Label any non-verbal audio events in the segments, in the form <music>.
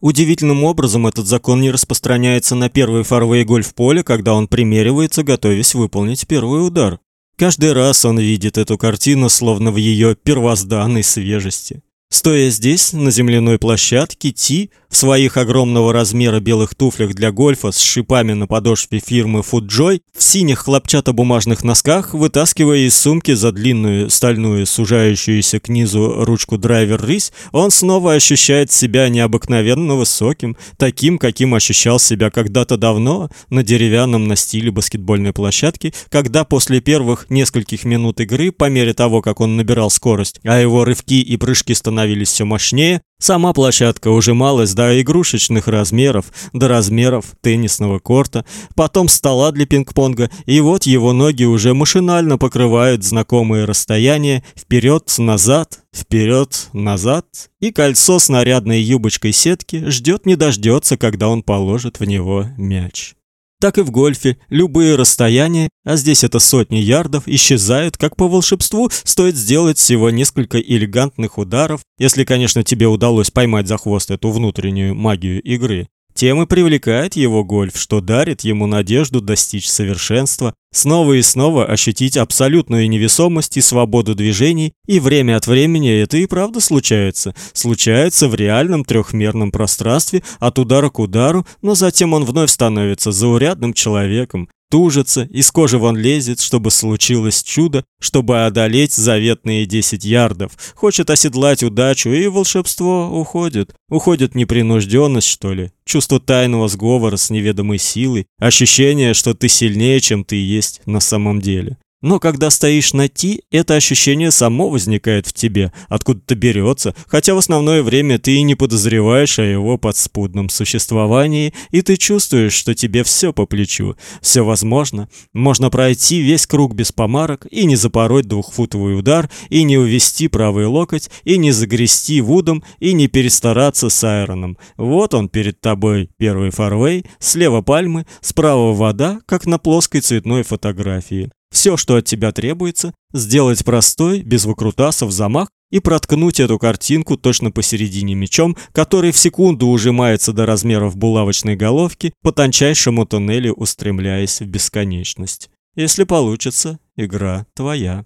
Удивительным образом этот закон не распространяется на первый фарвей гольф-поле, когда он примеривается, готовясь выполнить первый удар. Каждый раз он видит эту картину словно в ее первозданной свежести. Стоя здесь, на земляной площадке, Ти в своих огромного размера белых туфлях для гольфа с шипами на подошве фирмы Footjoy, в синих хлопчатобумажных носках, вытаскивая из сумки за длинную стальную сужающуюся к низу ручку драйвер-рысь, он снова ощущает себя необыкновенно высоким, таким, каким ощущал себя когда-то давно на деревянном настиле баскетбольной площадки, когда после первых нескольких минут игры, по мере того, как он набирал скорость, а его рывки и прыжки становились все мощнее, сама площадка ужималась до игрушечных размеров, до размеров теннисного корта, потом стола для пинг-понга, и вот его ноги уже машинально покрывают знакомые расстояния вперед-назад, вперед-назад, и кольцо с нарядной юбочкой сетки ждет не дождется, когда он положит в него мяч так и в гольфе. Любые расстояния, а здесь это сотни ярдов, исчезают как по волшебству, стоит сделать всего несколько элегантных ударов, если, конечно, тебе удалось поймать за хвост эту внутреннюю магию игры. Тем и привлекает его гольф, что дарит ему надежду достичь совершенства, снова и снова ощутить абсолютную невесомость и свободу движений, и время от времени это и правда случается. Случается в реальном трехмерном пространстве от удара к удару, но затем он вновь становится заурядным человеком, тужится, из кожи вон лезет, чтобы случилось чудо, чтобы одолеть заветные 10 ярдов. Хочет оседлать удачу, и волшебство уходит. Уходит непринужденность, что ли, чувство тайного сговора с неведомой силой, ощущение, что ты сильнее, чем ты есть на самом деле. Но когда стоишь на ти, это ощущение само возникает в тебе, откуда-то берется, хотя в основное время ты и не подозреваешь о его подспудном существовании, и ты чувствуешь, что тебе все по плечу, все возможно. Можно пройти весь круг без помарок и не запороть двухфутовый удар, и не увести правый локоть, и не загрести вудом, и не перестараться с айроном. Вот он перед тобой, первый фарвей, слева пальмы, справа вода, как на плоской цветной фотографии. Все, что от тебя требуется, сделать простой, без выкрутасов замах и проткнуть эту картинку точно посередине мечом, который в секунду ужимается до размеров булавочной головки, по тончайшему туннелю устремляясь в бесконечность. Если получится, игра твоя.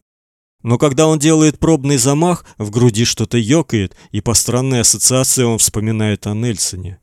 Но когда он делает пробный замах, в груди что-то ёкает, и по странной ассоциации он вспоминает о Нельсоне.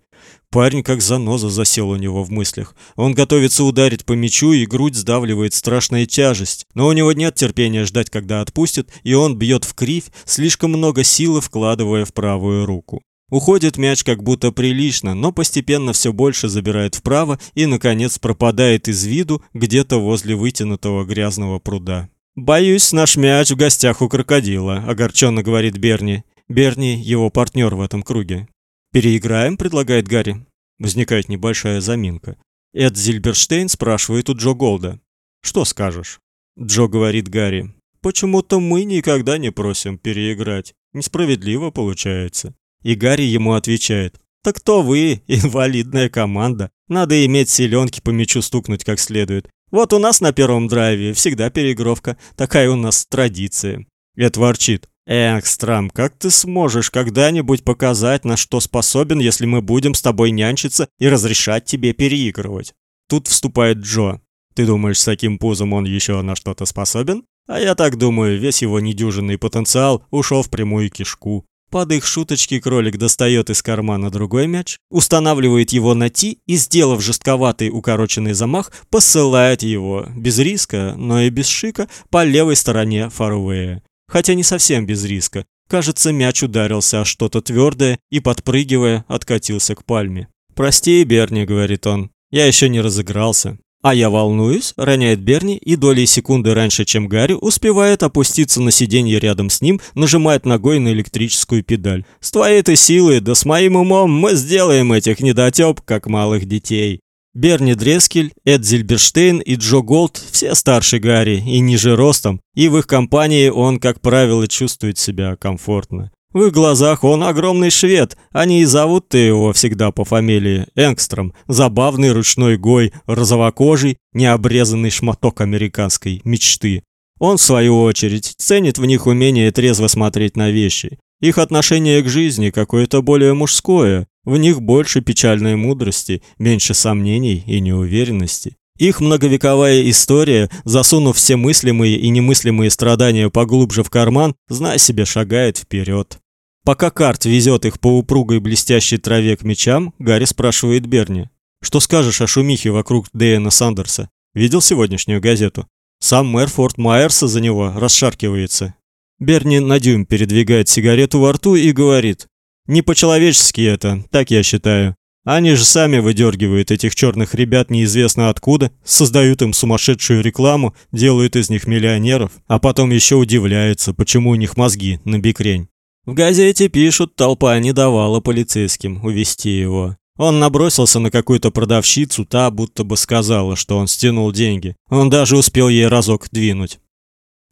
Парень как заноза засел у него в мыслях. Он готовится ударить по мячу, и грудь сдавливает страшная тяжесть. Но у него нет терпения ждать, когда отпустит, и он бьет в кривь, слишком много силы вкладывая в правую руку. Уходит мяч как будто прилично, но постепенно все больше забирает вправо и, наконец, пропадает из виду где-то возле вытянутого грязного пруда. «Боюсь, наш мяч в гостях у крокодила», — огорченно говорит Берни. Берни — его партнер в этом круге. «Переиграем?» – предлагает Гарри. Возникает небольшая заминка. Эд Зильберштейн спрашивает у Джо Голда. «Что скажешь?» Джо говорит Гарри. «Почему-то мы никогда не просим переиграть. Несправедливо получается». И Гарри ему отвечает. «Так кто вы, <laughs> инвалидная команда? Надо иметь селенки по мячу стукнуть как следует. Вот у нас на первом драйве всегда переигровка. Такая у нас традиция». Эд ворчит. Экстрам, как ты сможешь когда-нибудь показать, на что способен, если мы будем с тобой нянчиться и разрешать тебе переигрывать? Тут вступает Джо. Ты думаешь, с таким пузом он еще на что-то способен? А я так думаю, весь его недюжинный потенциал ушел в прямую кишку. Под их шуточки кролик достает из кармана другой мяч, устанавливает его на ти и, сделав жестковатый укороченный замах, посылает его, без риска, но и без шика, по левой стороне фарвея хотя не совсем без риска. Кажется, мяч ударился о что-то твердое и, подпрыгивая, откатился к пальме. «Прости, Берни», — говорит он, — «я еще не разыгрался». «А я волнуюсь», — роняет Берни, и долей секунды раньше, чем Гарри, успевает опуститься на сиденье рядом с ним, нажимает ногой на электрическую педаль. «С твоей-то силой, да с моим умом мы сделаем этих недотёп, как малых детей». Берни Дрескель, Эд Зильберштейн и Джо Голд все старше Гарри и ниже ростом, и в их компании он, как правило, чувствует себя комфортно. В их глазах он огромный швед, они и зовут-то его всегда по фамилии Энгстром, забавный ручной гой, розовокожий, необрезанный шматок американской мечты. Он, в свою очередь, ценит в них умение трезво смотреть на вещи. Их отношение к жизни какое-то более мужское, В них больше печальной мудрости, меньше сомнений и неуверенности. Их многовековая история, засунув все мыслимые и немыслимые страдания поглубже в карман, зная себе, шагает вперед. Пока Карт везет их по упругой блестящей траве к мечам, Гарри спрашивает Берни: "Что скажешь о шумихе вокруг Дэна Сандерса? Видел сегодняшнюю газету? Сам мэр Форт Майерса за него расшаркивается". Берни на дюйм передвигает сигарету во рту и говорит: "Не по-человечески это, так я считаю. Они же сами выдергивают этих черных ребят неизвестно откуда, создают им сумасшедшую рекламу, делают из них миллионеров, а потом еще удивляются, почему у них мозги на бикрень. В газете пишут, толпа не давала полицейским увести его. Он набросился на какую-то продавщицу, та будто бы сказала, что он стянул деньги. Он даже успел ей разок двинуть.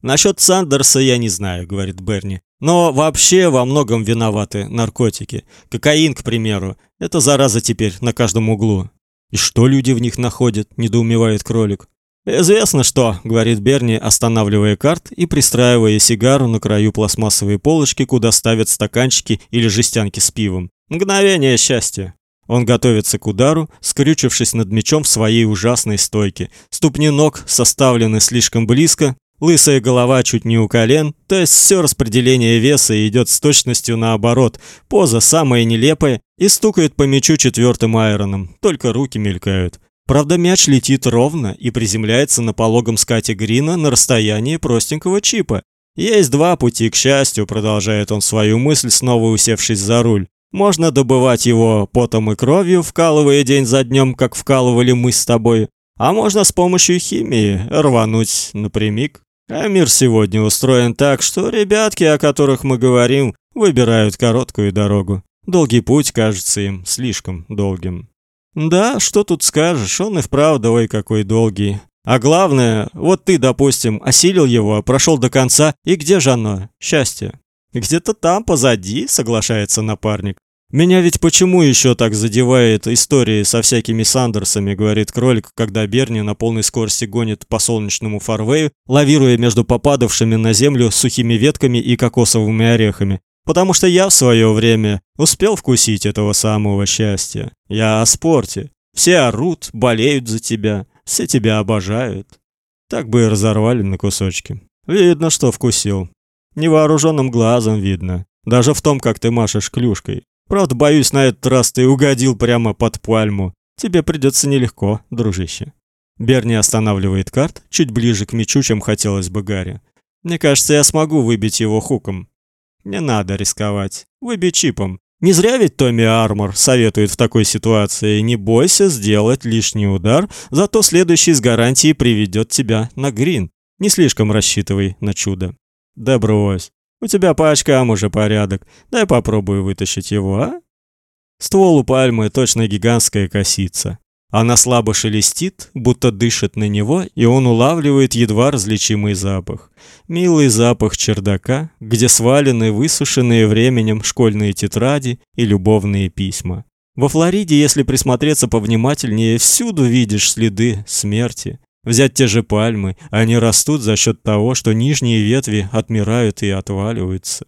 Насчет Сандерса я не знаю, говорит Берни. Но вообще во многом виноваты наркотики. Кокаин, к примеру. Это зараза теперь на каждом углу. И что люди в них находят? недоумевает кролик. «Известно что», — говорит Берни, останавливая карт и пристраивая сигару на краю пластмассовой полочки, куда ставят стаканчики или жестянки с пивом. «Мгновение счастья». Он готовится к удару, скрючившись над мечом в своей ужасной стойке. Ступни ног составлены слишком близко, лысая голова чуть не у колен, то есть все распределение веса идет с точностью наоборот. Поза самая нелепая и стукает по мячу четвертым айроном, только руки мелькают. Правда, мяч летит ровно и приземляется на пологом скате грина на расстоянии простенького чипа. Есть два пути к счастью, продолжает он свою мысль, снова усевшись за руль. Можно добывать его потом и кровью, вкалывая день за днем, как вкалывали мы с тобой, а можно с помощью химии рвануть напрямик. А мир сегодня устроен так, что ребятки, о которых мы говорим, выбирают короткую дорогу. Долгий путь кажется им слишком долгим. Да, что тут скажешь, он и вправду ой какой долгий. А главное, вот ты, допустим, осилил его, прошел до конца, и где же оно, счастье? Где-то там позади, соглашается напарник. Меня ведь почему еще так задевает истории со всякими Сандерсами, говорит кролик, когда Берни на полной скорости гонит по солнечному фарвею, лавируя между попадавшими на землю сухими ветками и кокосовыми орехами потому что я в свое время успел вкусить этого самого счастья. Я о спорте. Все орут, болеют за тебя, все тебя обожают. Так бы и разорвали на кусочки. Видно, что вкусил. Невооруженным глазом видно. Даже в том, как ты машешь клюшкой. Правда, боюсь, на этот раз ты угодил прямо под пальму. Тебе придется нелегко, дружище. Берни останавливает карт чуть ближе к мячу, чем хотелось бы Гарри. Мне кажется, я смогу выбить его хуком. Не надо рисковать. Выбей чипом. Не зря ведь Томми Армор советует в такой ситуации не бойся сделать лишний удар, зато следующий с гарантией приведет тебя на грин. Не слишком рассчитывай на чудо. Да брось. У тебя по очкам уже порядок. Дай попробую вытащить его, а? Ствол у пальмы точно гигантская косица. Она слабо шелестит, будто дышит на него, и он улавливает едва различимый запах. Милый запах чердака, где свалены высушенные временем школьные тетради и любовные письма. Во Флориде, если присмотреться повнимательнее, всюду видишь следы смерти. Взять те же пальмы, они растут за счет того, что нижние ветви отмирают и отваливаются.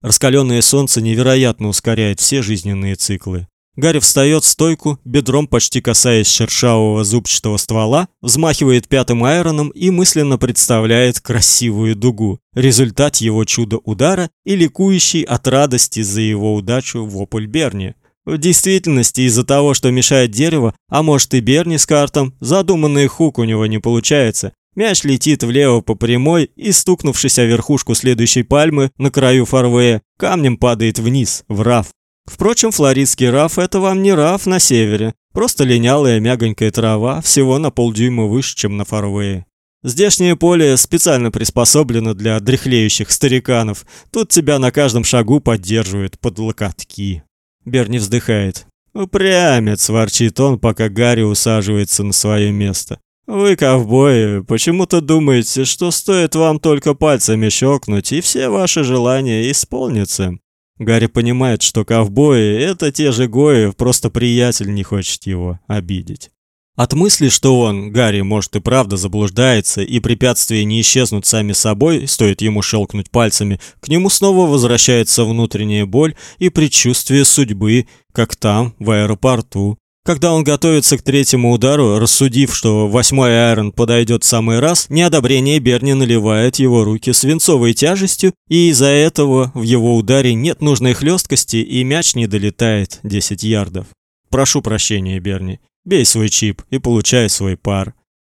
Раскаленное солнце невероятно ускоряет все жизненные циклы. Гарри встает в стойку, бедром почти касаясь шершавого зубчатого ствола, взмахивает пятым айроном и мысленно представляет красивую дугу, результат его чудо-удара и ликующий от радости за его удачу вопль Берни. В действительности, из-за того, что мешает дерево, а может и Берни с картом, задуманный хук у него не получается. Мяч летит влево по прямой и, стукнувшись о верхушку следующей пальмы на краю фарвея, камнем падает вниз, в раф. Впрочем, флоридский раф – это вам не раф на севере, просто линялая мягонькая трава, всего на полдюйма выше, чем на фарвее. Здешнее поле специально приспособлено для дряхлеющих стариканов. Тут тебя на каждом шагу поддерживают под локотки. Берни вздыхает. «Упрямец!» – ворчит он, пока Гарри усаживается на свое место. «Вы, ковбои, почему-то думаете, что стоит вам только пальцами щелкнуть, и все ваши желания исполнятся. Гарри понимает, что ковбои – это те же гои, просто приятель не хочет его обидеть. От мысли, что он, Гарри, может и правда заблуждается, и препятствия не исчезнут сами собой, стоит ему щелкнуть пальцами, к нему снова возвращается внутренняя боль и предчувствие судьбы, как там, в аэропорту. Когда он готовится к третьему удару, рассудив, что восьмой айрон подойдет в самый раз, неодобрение Берни наливает его руки свинцовой тяжестью, и из-за этого в его ударе нет нужной хлесткости, и мяч не долетает 10 ярдов. Прошу прощения, Берни. Бей свой чип и получай свой пар.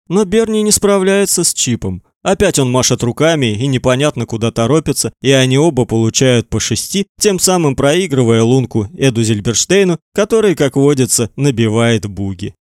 Но Берни не справляется с чипом. Опять он машет руками и непонятно куда торопится, и они оба получают по шести, тем самым проигрывая лунку Эду Зильберштейну, который, как водится, набивает буги.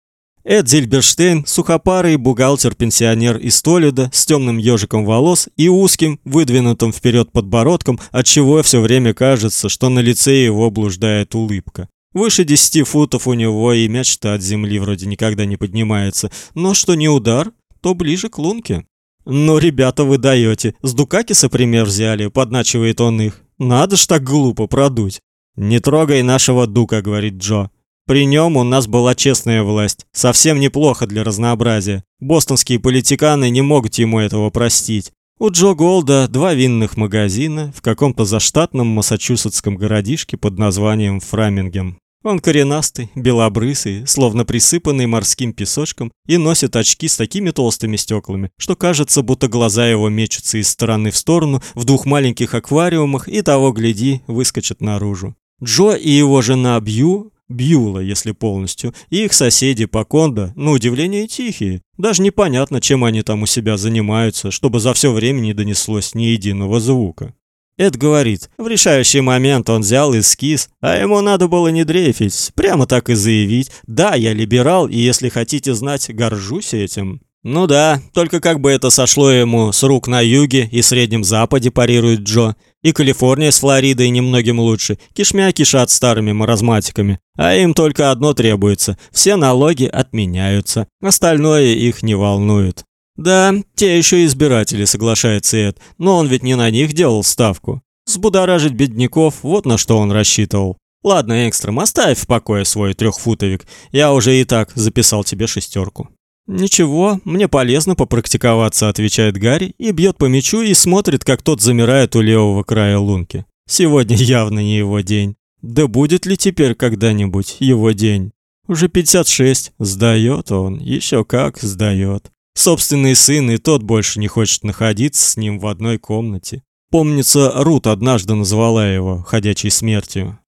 Эд Зильберштейн – сухопарый бухгалтер-пенсионер из Толида с темным ежиком волос и узким, выдвинутым вперед подбородком, отчего все время кажется, что на лице его блуждает улыбка. Выше 10 футов у него и мяч-то от земли вроде никогда не поднимается, но что не удар, то ближе к лунке. «Ну, ребята, вы даете. С Дукакиса пример взяли», — подначивает он их. «Надо ж так глупо продуть». «Не трогай нашего Дука», — говорит Джо. «При нем у нас была честная власть. Совсем неплохо для разнообразия. Бостонские политиканы не могут ему этого простить. У Джо Голда два винных магазина в каком-то заштатном массачусетском городишке под названием Фрамингем. Он коренастый, белобрысый, словно присыпанный морским песочком, и носит очки с такими толстыми стеклами, что кажется, будто глаза его мечутся из стороны в сторону в двух маленьких аквариумах и того гляди, выскочат наружу. Джо и его жена Бью Бьюла, если полностью, и их соседи по кондо, на удивление, тихие. Даже непонятно, чем они там у себя занимаются, чтобы за все время не донеслось ни единого звука. Эд говорит, в решающий момент он взял эскиз, а ему надо было не дрейфить, прямо так и заявить, да, я либерал, и если хотите знать, горжусь этим. Ну да, только как бы это сошло ему с рук на юге и Среднем Западе, парирует Джо. И Калифорния с Флоридой немногим лучше. Кишмя кишат старыми маразматиками. А им только одно требуется. Все налоги отменяются. Остальное их не волнует. Да, те еще избиратели, соглашается Эд. Но он ведь не на них делал ставку. Сбудоражить бедняков, вот на что он рассчитывал. Ладно, Экстрем, оставь в покое свой трехфутовик. Я уже и так записал тебе шестерку. «Ничего, мне полезно попрактиковаться», — отвечает Гарри и бьет по мячу и смотрит, как тот замирает у левого края лунки. Сегодня явно не его день. Да будет ли теперь когда-нибудь его день? Уже 56, сдает он, еще как сдает. Собственный сын и тот больше не хочет находиться с ним в одной комнате. Помнится, Рут однажды назвала его ходячей смертью.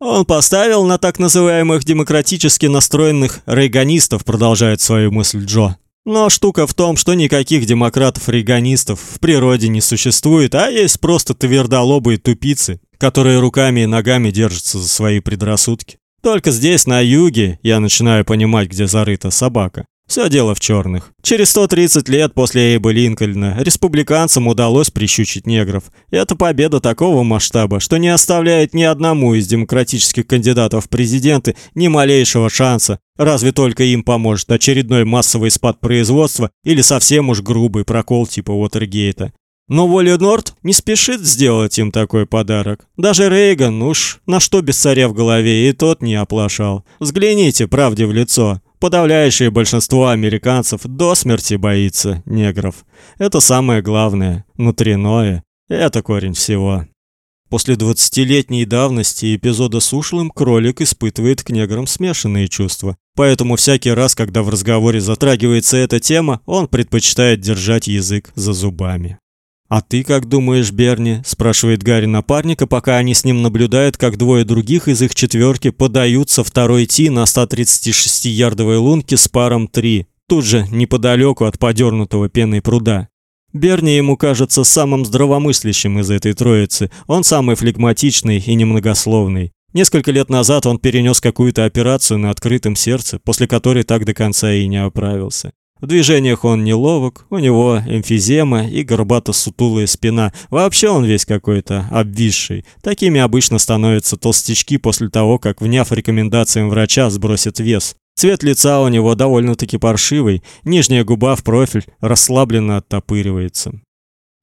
Он поставил на так называемых демократически настроенных рейганистов, продолжает свою мысль Джо. Но штука в том, что никаких демократов-рейганистов в природе не существует, а есть просто твердолобые тупицы, которые руками и ногами держатся за свои предрассудки. Только здесь, на юге, я начинаю понимать, где зарыта собака. Все дело в черных. Через 130 лет после Эйба Линкольна республиканцам удалось прищучить негров. Это победа такого масштаба, что не оставляет ни одному из демократических кандидатов в президенты ни малейшего шанса. Разве только им поможет очередной массовый спад производства или совсем уж грубый прокол типа Уотергейта. Но Волли Норт не спешит сделать им такой подарок. Даже Рейган, уж на что без царя в голове, и тот не оплошал. Взгляните правде в лицо. Подавляющее большинство американцев до смерти боится негров. Это самое главное, внутреннее. Это корень всего. После двадцатилетней давности эпизода с ушлым кролик испытывает к неграм смешанные чувства. Поэтому всякий раз, когда в разговоре затрагивается эта тема, он предпочитает держать язык за зубами. «А ты как думаешь, Берни?» – спрашивает Гарри напарника, пока они с ним наблюдают, как двое других из их четверки подаются второй ти на 136-ярдовой лунке с паром 3, тут же неподалеку от подернутого пеной пруда. Берни ему кажется самым здравомыслящим из этой троицы. Он самый флегматичный и немногословный. Несколько лет назад он перенес какую-то операцию на открытом сердце, после которой так до конца и не оправился. В движениях он неловок, у него эмфизема и горбато-сутулая спина. Вообще он весь какой-то обвисший. Такими обычно становятся толстячки после того, как, вняв рекомендациям врача, сбросят вес. Цвет лица у него довольно-таки паршивый, нижняя губа в профиль расслабленно оттопыривается.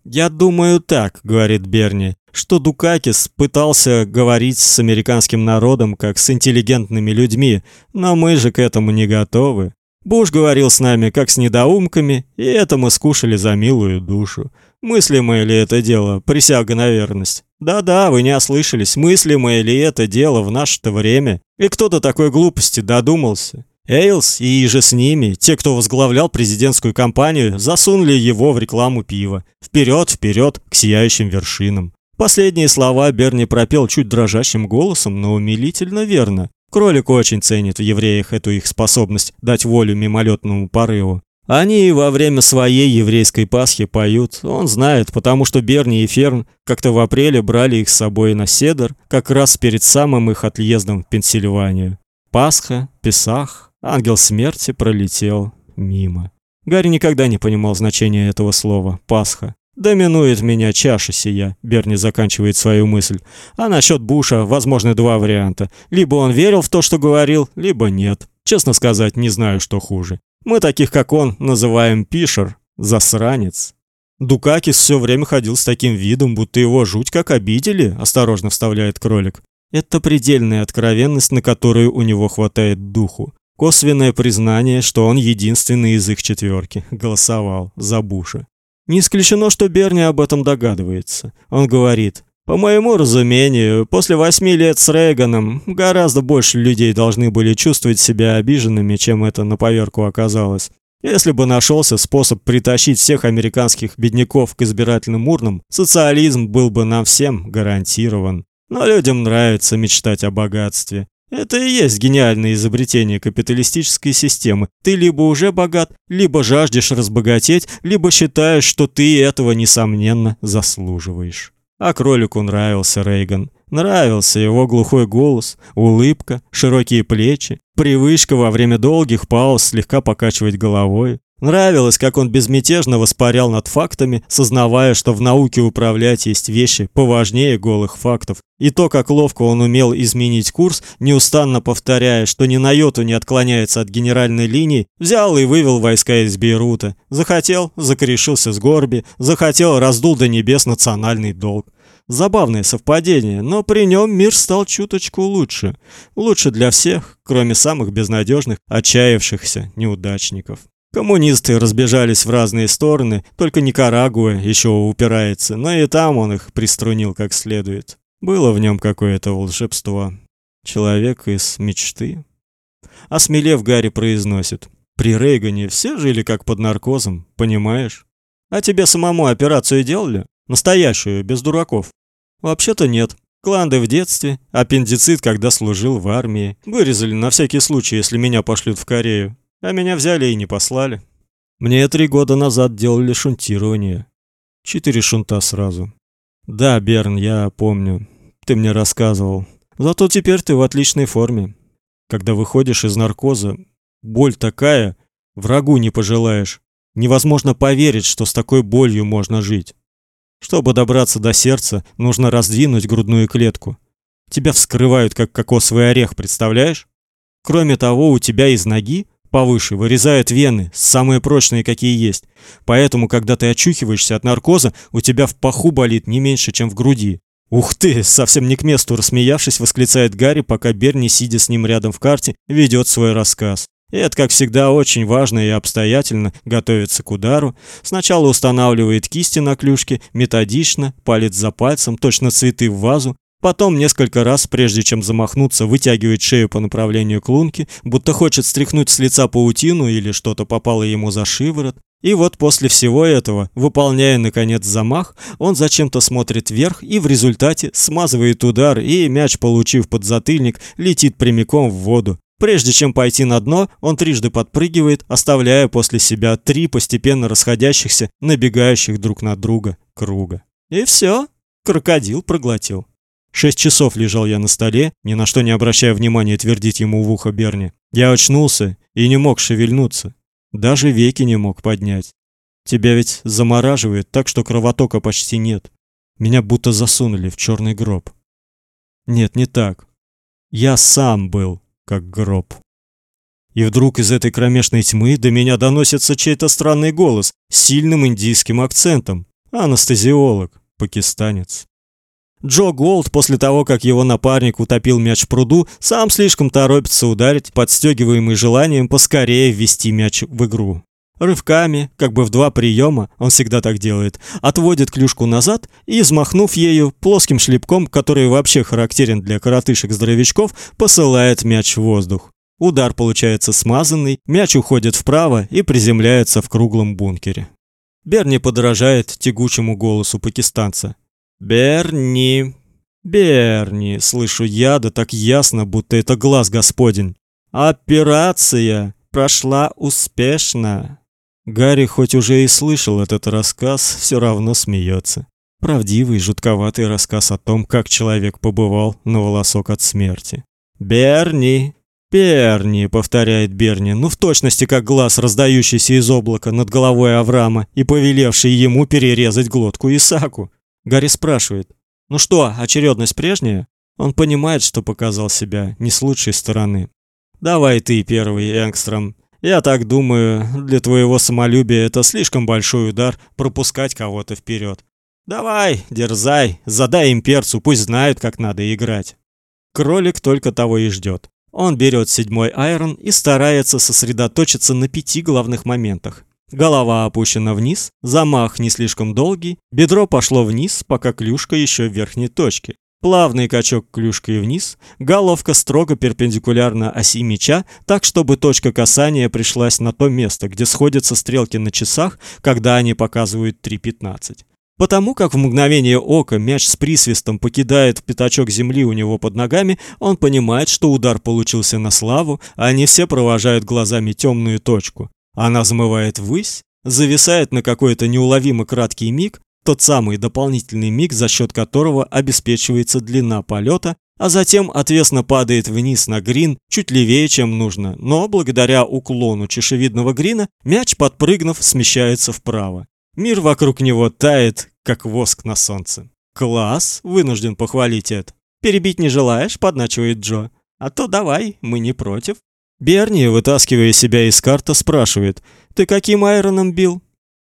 «Я думаю так», — говорит Берни, что Дукакис пытался говорить с американским народом как с интеллигентными людьми, но мы же к этому не готовы. Буш говорил с нами, как с недоумками, и это мы скушали за милую душу. Мыслимое ли это дело, присяга на верность? Да-да, вы не ослышались, мыслимое ли это дело в наше-то время? И кто до такой глупости додумался? Эйлс и же с ними, те, кто возглавлял президентскую кампанию, засунули его в рекламу пива. Вперед, вперед, к сияющим вершинам. Последние слова Берни пропел чуть дрожащим голосом, но умилительно верно. Кролик очень ценит в евреях эту их способность дать волю мимолетному порыву. Они и во время своей еврейской Пасхи поют. Он знает, потому что Берни и Ферн как-то в апреле брали их с собой на седр, как раз перед самым их отъездом в Пенсильванию. Пасха, Песах, ангел смерти пролетел мимо. Гарри никогда не понимал значения этого слова Пасха. Доминует меня чаша сия, Берни заканчивает свою мысль. А насчет Буша возможны два варианта. Либо он верил в то, что говорил, либо нет. Честно сказать, не знаю, что хуже. Мы таких, как он, называем пишер, засранец. Дукакис все время ходил с таким видом, будто его жуть как обидели, осторожно вставляет кролик. Это предельная откровенность, на которую у него хватает духу. Косвенное признание, что он единственный из их четверки голосовал за Буша. Не исключено, что Берни об этом догадывается. Он говорит: "По моему разумению, после восьми лет с Рейганом гораздо больше людей должны были чувствовать себя обиженными, чем это на поверку оказалось. Если бы нашелся способ притащить всех американских бедняков к избирательным урнам, социализм был бы нам всем гарантирован. Но людям нравится мечтать о богатстве. Это и есть гениальное изобретение капиталистической системы. Ты либо уже богат, либо жаждешь разбогатеть, либо считаешь, что ты этого несомненно заслуживаешь. А кролику нравился Рейган. Нравился его глухой голос, улыбка, широкие плечи, привычка во время долгих пауз слегка покачивать головой. Нравилось, как он безмятежно воспарял над фактами, сознавая, что в науке управлять есть вещи поважнее голых фактов. И то, как ловко он умел изменить курс, неустанно повторяя, что ни на йоту не отклоняется от генеральной линии, взял и вывел войска из Бейрута. Захотел закорешился с Горби, захотел раздул до небес национальный долг. Забавное совпадение, но при нем мир стал чуточку лучше. Лучше для всех, кроме самых безнадежных, отчаявшихся неудачников. Коммунисты разбежались в разные стороны, только Никарагуа еще упирается, но и там он их приструнил как следует. Было в нем какое-то волшебство. Человек из мечты. Осмелев, Гарри произносит. При Рейгане все жили как под наркозом, понимаешь? А тебе самому операцию делали? Настоящую, без дураков? Вообще-то нет. Кланды в детстве, аппендицит, когда служил в армии. Вырезали на всякий случай, если меня пошлют в Корею. А меня взяли и не послали. Мне три года назад делали шунтирование. Четыре шунта сразу. Да, Берн, я помню. Ты мне рассказывал. Зато теперь ты в отличной форме. Когда выходишь из наркоза, боль такая, врагу не пожелаешь. Невозможно поверить, что с такой болью можно жить. Чтобы добраться до сердца, нужно раздвинуть грудную клетку. Тебя вскрывают как кокосовый орех, представляешь? Кроме того, у тебя из ноги повыше, вырезают вены, самые прочные, какие есть. Поэтому, когда ты очухиваешься от наркоза, у тебя в паху болит не меньше, чем в груди. Ух ты, совсем не к месту, рассмеявшись, восклицает Гарри, пока Берни, сидя с ним рядом в карте, ведет свой рассказ. Эд, как всегда, очень важно и обстоятельно готовится к удару. Сначала устанавливает кисти на клюшке, методично, палец за пальцем, точно цветы в вазу, Потом несколько раз, прежде чем замахнуться, вытягивает шею по направлению к лунке, будто хочет стряхнуть с лица паутину или что-то попало ему за шиворот. И вот после всего этого, выполняя наконец замах, он зачем-то смотрит вверх и в результате смазывает удар, и мяч, получив подзатыльник, летит прямиком в воду. Прежде чем пойти на дно, он трижды подпрыгивает, оставляя после себя три постепенно расходящихся, набегающих друг на друга круга. И все, крокодил проглотил. Шесть часов лежал я на столе, ни на что не обращая внимания твердить ему в ухо Берни. Я очнулся и не мог шевельнуться. Даже веки не мог поднять. Тебя ведь замораживает так, что кровотока почти нет. Меня будто засунули в черный гроб. Нет, не так. Я сам был как гроб. И вдруг из этой кромешной тьмы до меня доносится чей-то странный голос с сильным индийским акцентом. Анестезиолог, пакистанец. Джо Голд после того, как его напарник утопил мяч в пруду, сам слишком торопится ударить, подстегиваемый желанием поскорее ввести мяч в игру. Рывками, как бы в два приема, он всегда так делает, отводит клюшку назад и, взмахнув ею плоским шлепком, который вообще характерен для коротышек-здоровячков, посылает мяч в воздух. Удар получается смазанный, мяч уходит вправо и приземляется в круглом бункере. Берни подражает тягучему голосу пакистанца. «Берни! Берни!» Слышу я, да так ясно, будто это глаз господень. «Операция прошла успешно!» Гарри хоть уже и слышал этот рассказ, все равно смеется. Правдивый, жутковатый рассказ о том, как человек побывал на волосок от смерти. «Берни! Берни!» — повторяет Берни, ну в точности как глаз, раздающийся из облака над головой Авраама и повелевший ему перерезать глотку Исаку. Гарри спрашивает, «Ну что, очередность прежняя?» Он понимает, что показал себя не с лучшей стороны. «Давай ты первый, Энгстром. Я так думаю, для твоего самолюбия это слишком большой удар пропускать кого-то вперед. Давай, дерзай, задай им перцу, пусть знают, как надо играть. Кролик только того и ждет. Он берет седьмой айрон и старается сосредоточиться на пяти главных моментах. Голова опущена вниз, замах не слишком долгий, бедро пошло вниз, пока клюшка еще в верхней точке. Плавный качок клюшкой вниз, головка строго перпендикулярна оси мяча, так чтобы точка касания пришлась на то место, где сходятся стрелки на часах, когда они показывают 3:15. Потому как в мгновение ока мяч с присвистом покидает пятачок земли у него под ногами, он понимает, что удар получился на славу, а они все провожают глазами темную точку. Она взмывает ввысь, зависает на какой-то неуловимо краткий миг, тот самый дополнительный миг, за счет которого обеспечивается длина полета, а затем отвесно падает вниз на грин чуть левее, чем нужно, но благодаря уклону чешевидного грина мяч, подпрыгнув, смещается вправо. Мир вокруг него тает, как воск на солнце. «Класс!» — вынужден похвалить Эд. «Перебить не желаешь?» — подначивает Джо. «А то давай, мы не против». Берни, вытаскивая себя из карта, спрашивает. «Ты каким айроном бил?»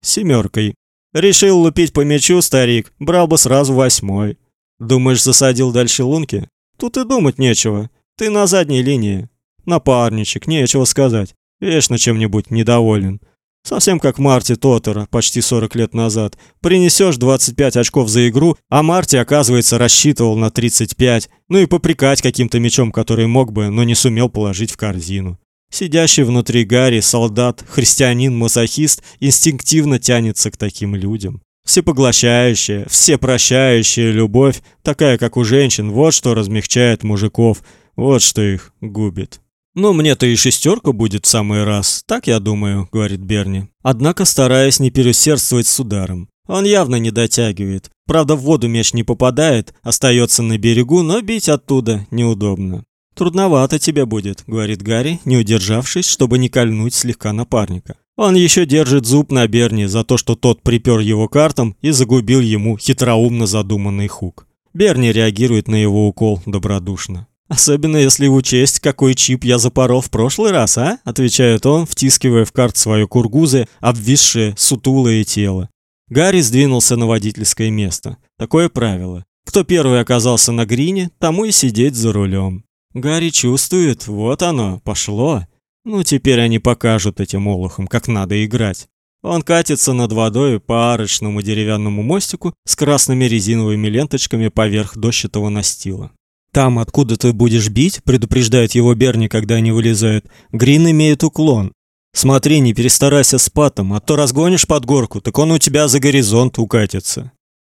«Семеркой». Решил лупить по мячу, старик, брал бы сразу восьмой. Думаешь, засадил дальше лунки? Тут и думать нечего. Ты на задней линии. Напарничек, нечего сказать. Вечно чем-нибудь недоволен. Совсем как Марти Тоттера почти 40 лет назад. Принесешь 25 очков за игру, а Марти, оказывается, рассчитывал на 35. Ну и попрекать каким-то мячом, который мог бы, но не сумел положить в корзину. Сидящий внутри Гарри солдат, христианин-масохист инстинктивно тянется к таким людям. Всепоглощающая, всепрощающая любовь, такая как у женщин, вот что размягчает мужиков, вот что их губит. «Ну, мне-то и шестерка будет в самый раз, так я думаю», — говорит Берни. Однако стараясь не переусердствовать с ударом. Он явно не дотягивает. Правда, в воду мяч не попадает, остается на берегу, но бить оттуда неудобно. «Трудновато тебе будет», — говорит Гарри, не удержавшись, чтобы не кольнуть слегка напарника. Он еще держит зуб на Берни за то, что тот припер его картам и загубил ему хитроумно задуманный хук. Берни реагирует на его укол добродушно. «Особенно если учесть, какой чип я запорол в прошлый раз, а?» — отвечает он, втискивая в карт свое кургузы, обвисшее, сутулое тело. Гарри сдвинулся на водительское место. Такое правило. Кто первый оказался на грине, тому и сидеть за рулем. Гарри чувствует, вот оно, пошло. Ну, теперь они покажут этим олухам, как надо играть. Он катится над водой по арочному деревянному мостику с красными резиновыми ленточками поверх дощатого настила. Там, откуда ты будешь бить, предупреждает его Берни, когда они вылезают, Грин имеет уклон. Смотри, не перестарайся с патом, а то разгонишь под горку, так он у тебя за горизонт укатится.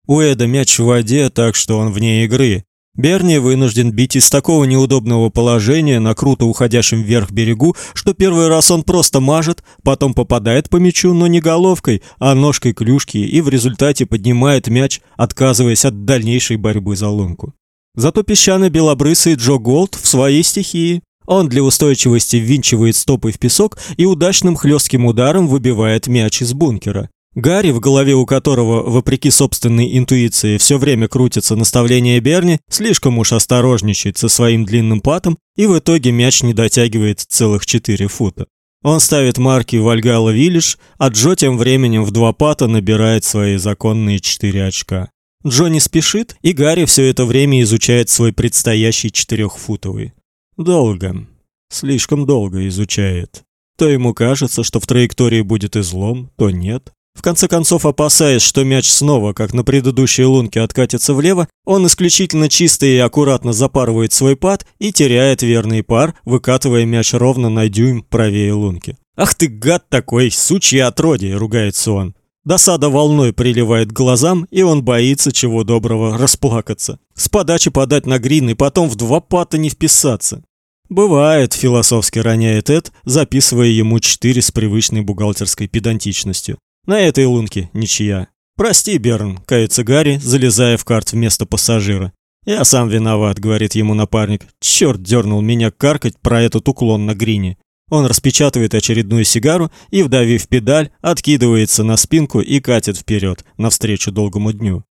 У Эда мяч в воде, так что он вне игры. Берни вынужден бить из такого неудобного положения на круто уходящем вверх берегу, что первый раз он просто мажет, потом попадает по мячу, но не головкой, а ножкой клюшки и в результате поднимает мяч, отказываясь от дальнейшей борьбы за лунку. Зато песчаный белобрысый Джо Голд в своей стихии. Он для устойчивости ввинчивает стопы в песок и удачным хлестким ударом выбивает мяч из бункера. Гарри, в голове у которого, вопреки собственной интуиции, все время крутится наставление Берни, слишком уж осторожничает со своим длинным патом, и в итоге мяч не дотягивает целых 4 фута. Он ставит марки Вальгала Виллиш, а Джо тем временем в два пата набирает свои законные 4 очка. Джонни спешит, и Гарри все это время изучает свой предстоящий четырехфутовый. Долго, слишком долго изучает. То ему кажется, что в траектории будет излом, то нет. В конце концов, опасаясь, что мяч снова, как на предыдущей лунке, откатится влево, он исключительно чисто и аккуратно запарывает свой пад и теряет верный пар, выкатывая мяч ровно на дюйм правее лунки. «Ах ты гад такой, сучье отродье!» – ругается он. Досада волной приливает к глазам, и он боится чего доброго расплакаться. С подачи подать на грин и потом в два пата не вписаться. Бывает, философски роняет Эд, записывая ему четыре с привычной бухгалтерской педантичностью. На этой лунке ничья. Прости, Берн, кается Гарри, залезая в карт вместо пассажира. Я сам виноват, говорит ему напарник. Черт дернул меня каркать про этот уклон на грине. Он распечатывает очередную сигару и, вдавив педаль, откидывается на спинку и катит вперед навстречу долгому дню.